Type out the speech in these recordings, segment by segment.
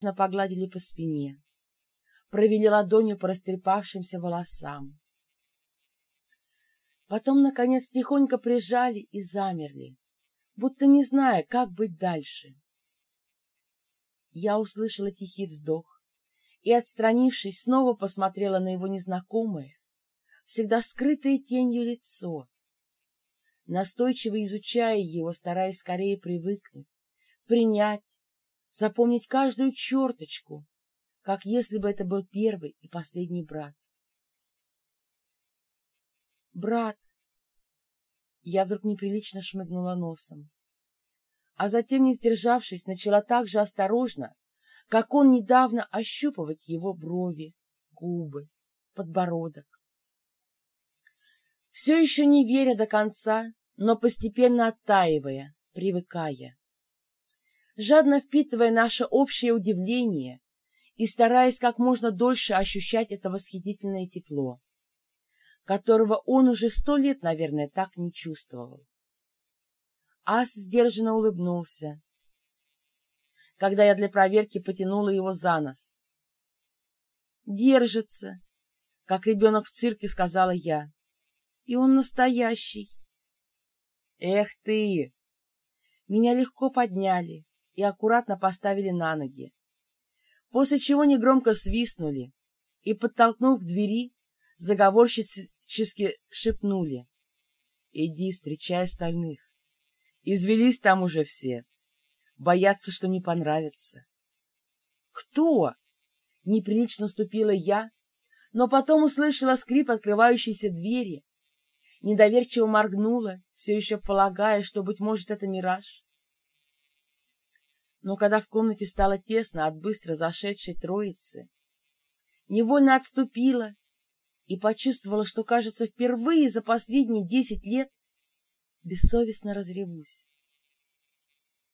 погладили по спине, провели ладонью по растрепавшимся волосам. Потом, наконец, тихонько прижали и замерли, будто не зная, как быть дальше. Я услышала тихий вздох и, отстранившись, снова посмотрела на его незнакомое, всегда скрытое тенью лицо, настойчиво изучая его, стараясь скорее привыкнуть, принять, запомнить каждую черточку, как если бы это был первый и последний брат. «Брат!» Я вдруг неприлично шмыгнула носом, а затем, не сдержавшись, начала так же осторожно, как он недавно ощупывать его брови, губы, подбородок. Все еще не веря до конца, но постепенно оттаивая, привыкая жадно впитывая наше общее удивление и стараясь как можно дольше ощущать это восхитительное тепло, которого он уже сто лет, наверное, так не чувствовал. Ас сдержанно улыбнулся, когда я для проверки потянула его за нос. «Держится», как ребенок в цирке, сказала я. «И он настоящий». «Эх ты!» Меня легко подняли, и аккуратно поставили на ноги, после чего негромко свистнули и, подтолкнув к двери, заговорщически шепнули «Иди, встречай остальных». Извелись там уже все, боятся, что не понравится. «Кто?» — неприлично ступила я, но потом услышала скрип открывающейся двери, недоверчиво моргнула, все еще полагая, что, быть может, это мираж но когда в комнате стало тесно от быстро зашедшей троицы, невольно отступила и почувствовала, что, кажется, впервые за последние десять лет бессовестно разревусь.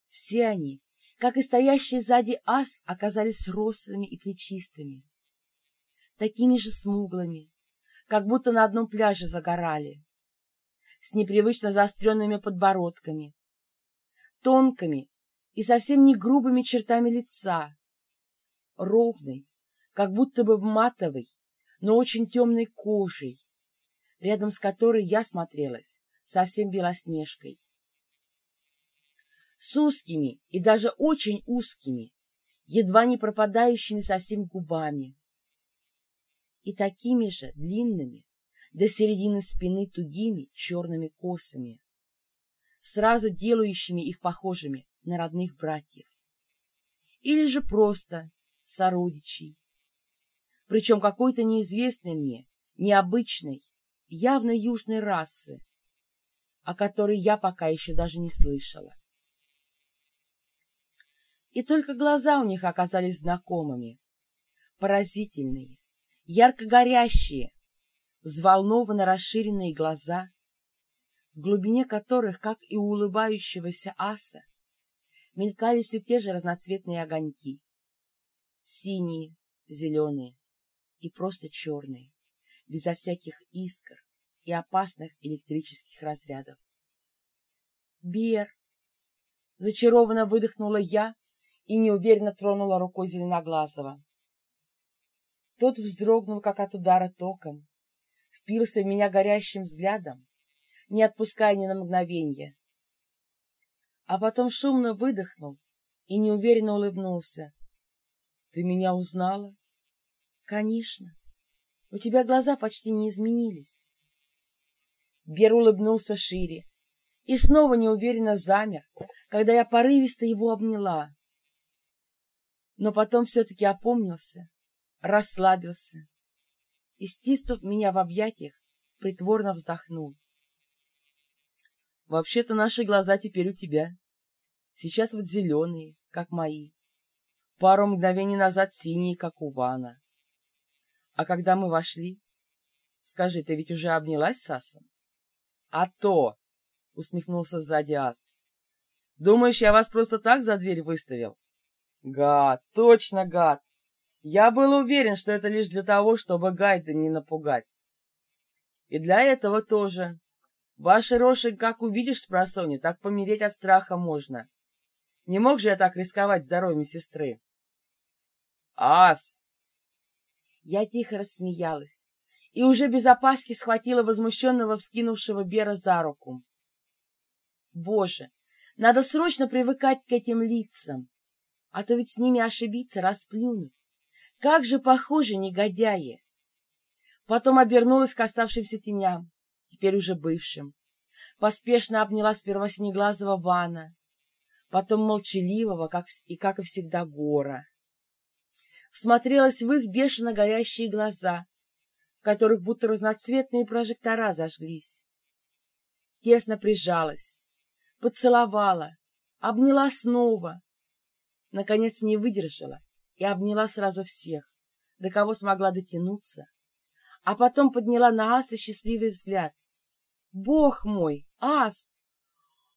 Все они, как и стоящий сзади ас, оказались рослыми и плечистыми, такими же смуглыми, как будто на одном пляже загорали, с непривычно заостренными подбородками, тонкими, и совсем не грубыми чертами лица, ровной, как будто бы матовой, но очень темной кожей, рядом с которой я смотрелась совсем белоснежкой. С узкими и даже очень узкими, едва не пропадающими совсем губами, и такими же длинными до середины спины тугими черными косами, сразу делающими их похожими на родных братьев. Или же просто сородичей. Причем какой-то неизвестной мне, необычной, явно южной расы, о которой я пока еще даже не слышала. И только глаза у них оказались знакомыми, поразительные, ярко горящие, взволнованно расширенные глаза, в глубине которых, как и у улыбающегося аса, мелькали все те же разноцветные огоньки. Синие, зеленые и просто черные, безо всяких искр и опасных электрических разрядов. «Бер!» Зачарованно выдохнула я и неуверенно тронула рукой Зеленоглазого. Тот вздрогнул, как от удара током, впился в меня горящим взглядом, не отпуская ни на мгновенье, а потом шумно выдохнул и неуверенно улыбнулся. — Ты меня узнала? — Конечно. У тебя глаза почти не изменились. Бер улыбнулся шире и снова неуверенно замер, когда я порывисто его обняла. Но потом все-таки опомнился, расслабился и, стиснув меня в объятиях, притворно вздохнул. Вообще-то наши глаза теперь у тебя. Сейчас вот зеленые, как мои. Пару мгновений назад синие, как у Вана. А когда мы вошли... Скажи, ты ведь уже обнялась с Асом? А то! Усмехнулся сзади Ас. Думаешь, я вас просто так за дверь выставил? Гад, точно гад! Я был уверен, что это лишь для того, чтобы Гайда не напугать. И для этого тоже. Ваши рожи, как увидишь с просони, так помереть от страха можно. Не мог же я так рисковать здоровьем сестры. Ас! Я тихо рассмеялась и уже без опаски схватила возмущенного вскинувшего Бера за руку. Боже, надо срочно привыкать к этим лицам, а то ведь с ними ошибиться, расплюнуть. Как же похожи негодяи! Потом обернулась к оставшимся теням, теперь уже бывшим. Поспешно обняла сперва синеглазого Вана, потом молчаливого, как и, как и всегда, Гора. Всмотрелась в их бешено горящие глаза, в которых будто разноцветные прожектора зажглись. Тесно прижалась, поцеловала, обняла снова. Наконец не выдержала и обняла сразу всех, до кого смогла дотянуться, а потом подняла на Аса счастливый взгляд. «Бог мой, Ас!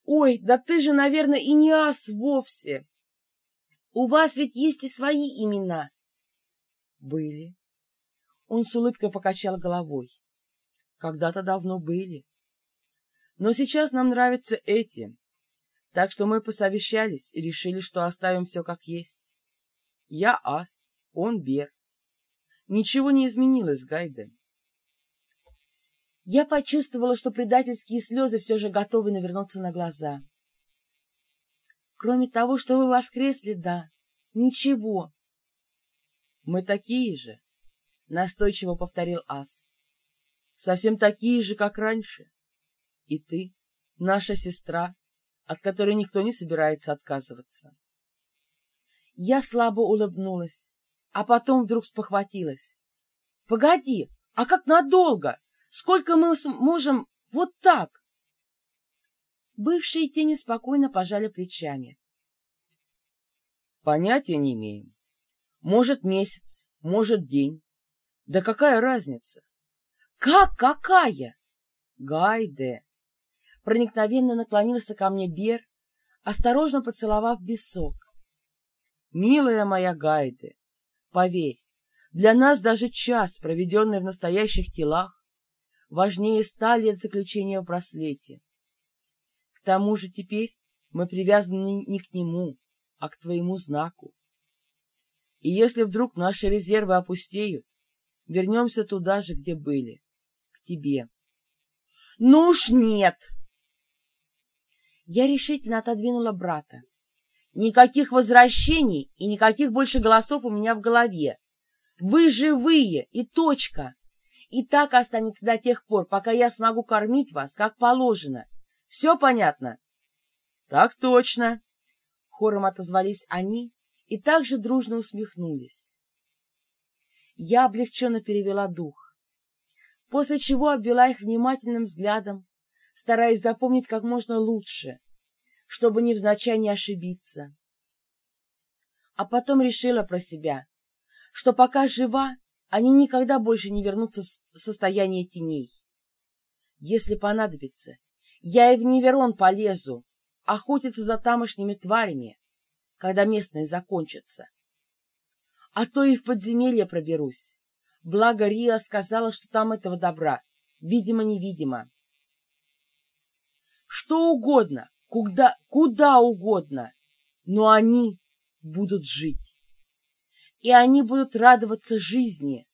Ой, да ты же, наверное, и не Ас вовсе! У вас ведь есть и свои имена!» «Были». Он с улыбкой покачал головой. «Когда-то давно были. Но сейчас нам нравятся эти, так что мы посовещались и решили, что оставим все как есть. Я Ас, он Бер. Ничего не изменилось, Гайден. Я почувствовала, что предательские слезы все же готовы навернуться на глаза. Кроме того, что вы воскресли, да, ничего. Мы такие же, настойчиво повторил Ас. Совсем такие же, как раньше. И ты, наша сестра, от которой никто не собирается отказываться. Я слабо улыбнулась, а потом вдруг спохватилась. — Погоди, а как надолго? Сколько мы можем вот так? Бывшие тени спокойно пожали плечами. — Понятия не имеем. Может, месяц, может, день. Да какая разница? — Как какая? — Гайде! Проникновенно наклонился ко мне Бер, осторожно поцеловав висок. — Милая моя Гайде, поверь, для нас даже час, проведенный в настоящих телах, важнее ста лет заключения в браслете. К тому же теперь мы привязаны не к нему, а к твоему знаку. И если вдруг наши резервы опустеют, вернемся туда же, где были, к тебе. — Ну уж нет! Я решительно отодвинула брата. Никаких возвращений и никаких больше голосов у меня в голове. Вы живые, и точка. И так останется до тех пор, пока я смогу кормить вас, как положено. Все понятно? — Так точно. Хором отозвались они и также дружно усмехнулись. Я облегченно перевела дух, после чего обвела их внимательным взглядом, стараясь запомнить как можно лучше, чтобы невзначай не ошибиться. А потом решила про себя, что пока жива, они никогда больше не вернутся в состояние теней. Если понадобится, я и в Неверон полезу, охотиться за тамошними тварями, когда местные закончатся. А то и в подземелье проберусь. Благо Риа сказала, что там этого добра, видимо-невидимо. Что угодно, куда, куда угодно, но они будут жить и они будут радоваться жизни,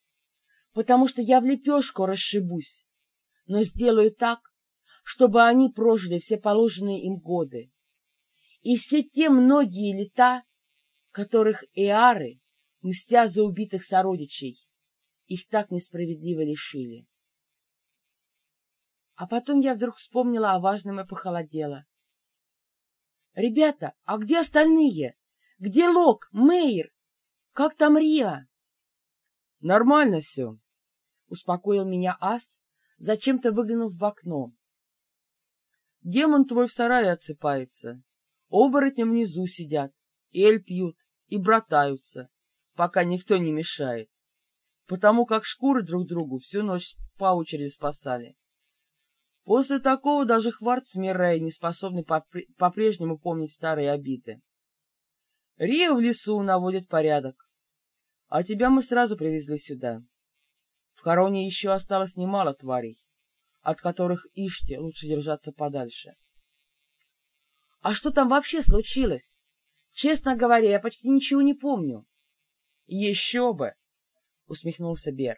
потому что я в лепешку расшибусь, но сделаю так, чтобы они прожили все положенные им годы. И все те многие лета, которых эары, мстя за убитых сородичей, их так несправедливо лишили. А потом я вдруг вспомнила о важном и похолодела. «Ребята, а где остальные? Где Лок, Мейер, как там Риа? Нормально все, успокоил меня Ас, зачем-то выглянув в окно. Демон твой в сарае отсыпается. Оборотни внизу сидят, эль пьют и братаются, пока никто не мешает, потому как шкуры друг другу всю ночь по очереди спасали. После такого даже Хварт с не способны по-прежнему помнить старые обиды. Рия в лесу наводит порядок, а тебя мы сразу привезли сюда. В Хороне еще осталось немало тварей, от которых Иште лучше держаться подальше. А что там вообще случилось? Честно говоря, я почти ничего не помню. Еще бы! — усмехнулся Бер.